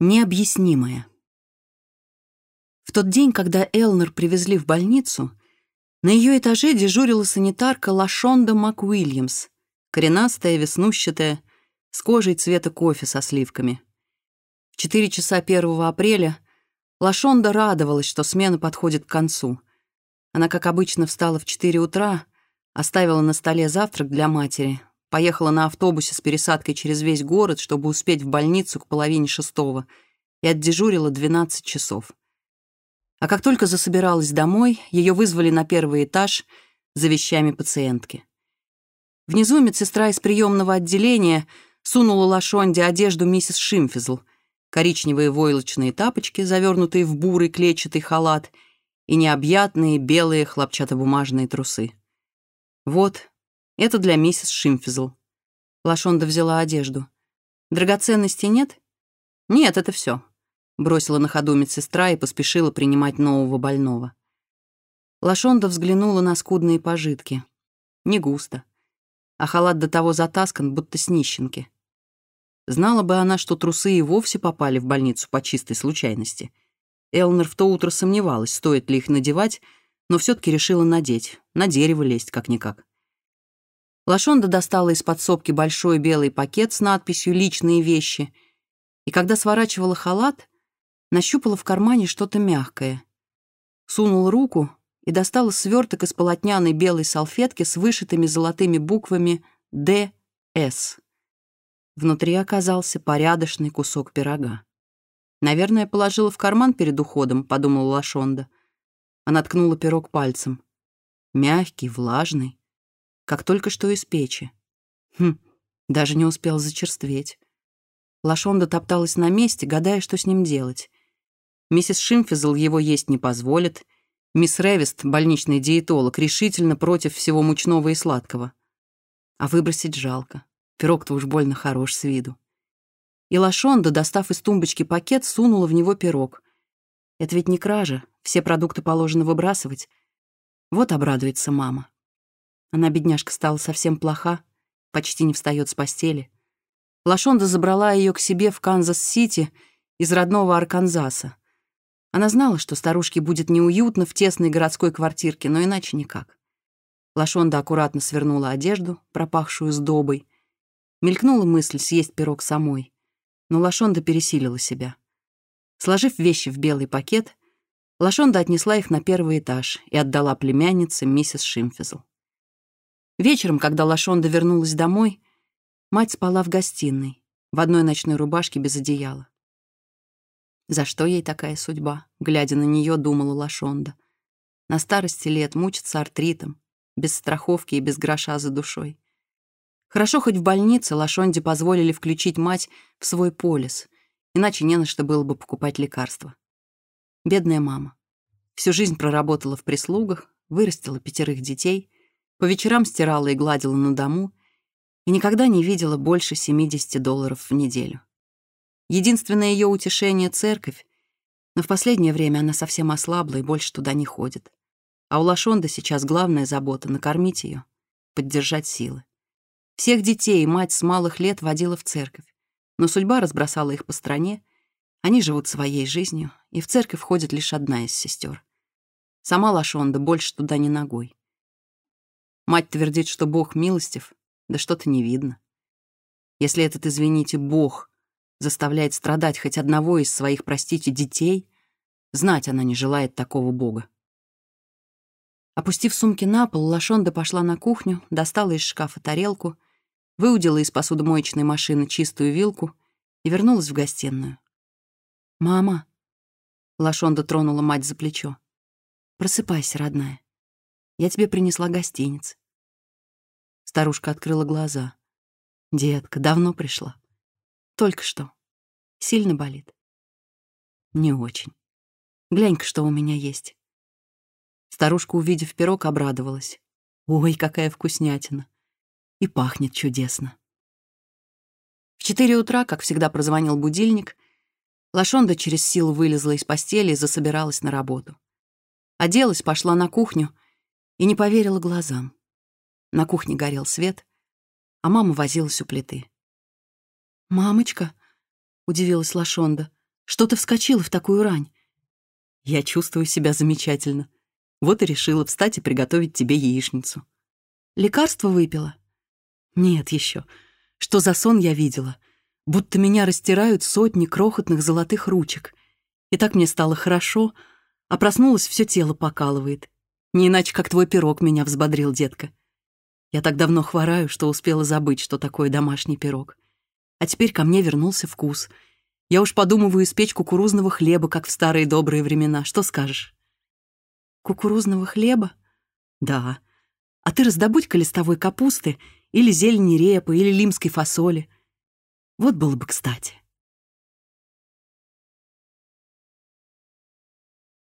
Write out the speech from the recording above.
Необъяснимое. В тот день, когда Элнер привезли в больницу, на ее этаже дежурила санитарка Лашонда МакУильямс, коренастая, веснущатая, с кожей цвета кофе со сливками. В 4 часа 1 апреля Лашонда радовалась, что смена подходит к концу. Она, как обычно, встала в 4 утра, оставила на столе завтрак для матери, поехала на автобусе с пересадкой через весь город, чтобы успеть в больницу к половине шестого, и отдежурила 12 часов. А как только засобиралась домой, ее вызвали на первый этаж за вещами пациентки. Внизу медсестра из приемного отделения сунула Лашонде одежду миссис Шимфизл, коричневые войлочные тапочки, завернутые в бурый клетчатый халат, и необъятные белые хлопчатобумажные трусы. «Вот», это для миссис Шимфизл. Лашонда взяла одежду. Драгоценностей нет? Нет, это все. Бросила на ходу медсестра и поспешила принимать нового больного. Лашонда взглянула на скудные пожитки. Не густо. А халат до того затаскан, будто с нищенки. Знала бы она, что трусы и вовсе попали в больницу по чистой случайности. Элнер в то утро сомневалась, стоит ли их надевать, но все таки решила надеть. На дерево лезть как-никак. Лашонда достала из подсобки большой белый пакет с надписью «Личные вещи», и когда сворачивала халат, нащупала в кармане что-то мягкое. Сунула руку и достала сверток из полотняной белой салфетки с вышитыми золотыми буквами «ДС». Внутри оказался порядочный кусок пирога. «Наверное, положила в карман перед уходом», — подумала Лашонда. Она ткнула пирог пальцем. Мягкий, влажный, как только что из печи. Хм, даже не успел зачерстветь. Лашонда топталась на месте, гадая, что с ним делать. Миссис Шимфизл его есть не позволит. Мисс Ревист, больничный диетолог, решительно против всего мучного и сладкого. А выбросить жалко. Пирог-то уж больно хорош с виду. И Лашонда, достав из тумбочки пакет, сунула в него пирог. Это ведь не кража, все продукты положено выбрасывать. Вот обрадуется мама. Она, бедняжка, стала совсем плоха, почти не встает с постели. Лашонда забрала ее к себе в Канзас-Сити из родного Арканзаса. Она знала, что старушке будет неуютно в тесной городской квартирке, но иначе никак. Лашонда аккуратно свернула одежду, пропахшую сдобой. Мелькнула мысль съесть пирог самой, но Лашонда пересилила себя. Сложив вещи в белый пакет, Лашонда отнесла их на первый этаж и отдала племяннице миссис Шимфизл. Вечером, когда Лашонда вернулась домой, мать спала в гостиной, в одной ночной рубашке без одеяла. За что ей такая судьба? Глядя на нее, думала Лашонда. На старости лет мучиться артритом, без страховки и без гроша за душой. Хорошо, хоть в больнице Лашонде позволили включить мать в свой полис, иначе не на что было бы покупать лекарства. Бедная мама. Всю жизнь проработала в прислугах, вырастила пятерых детей — По вечерам стирала и гладила на дому и никогда не видела больше 70 долларов в неделю. Единственное ее утешение — церковь, но в последнее время она совсем ослабла и больше туда не ходит. А у Лашонда сейчас главная забота — накормить ее, поддержать силы. Всех детей мать с малых лет водила в церковь, но судьба разбросала их по стране, они живут своей жизнью, и в церковь ходит лишь одна из сестер. Сама Лашонда больше туда не ногой. Мать твердит, что Бог милостив, да что-то не видно. Если этот, извините, Бог заставляет страдать хоть одного из своих, простите, детей, знать она не желает такого Бога. Опустив сумки на пол, Лашонда пошла на кухню, достала из шкафа тарелку, выудила из посудомоечной машины чистую вилку и вернулась в гостиную. «Мама!» — Лашонда тронула мать за плечо. «Просыпайся, родная. Я тебе принесла гостиниц». Старушка открыла глаза. «Детка, давно пришла?» «Только что. Сильно болит?» «Не очень. Глянь-ка, что у меня есть». Старушка, увидев пирог, обрадовалась. «Ой, какая вкуснятина! И пахнет чудесно!» В четыре утра, как всегда, прозвонил будильник. Лошонда через силу вылезла из постели и засобиралась на работу. Оделась, пошла на кухню — и не поверила глазам. На кухне горел свет, а мама возилась у плиты. «Мамочка», — удивилась Лашонда, Что ты вскочила в такую рань? Я чувствую себя замечательно. Вот и решила встать и приготовить тебе яичницу. Лекарство выпила? Нет еще. Что за сон я видела? Будто меня растирают сотни крохотных золотых ручек. И так мне стало хорошо, а проснулась, все тело покалывает. Не иначе, как твой пирог меня взбодрил, детка. Я так давно хвораю, что успела забыть, что такое домашний пирог. А теперь ко мне вернулся вкус. Я уж подумываю испечь кукурузного хлеба, как в старые добрые времена. Что скажешь? Кукурузного хлеба? Да. А ты раздобудь-ка листовой капусты или зелени репы, или лимской фасоли. Вот было бы кстати.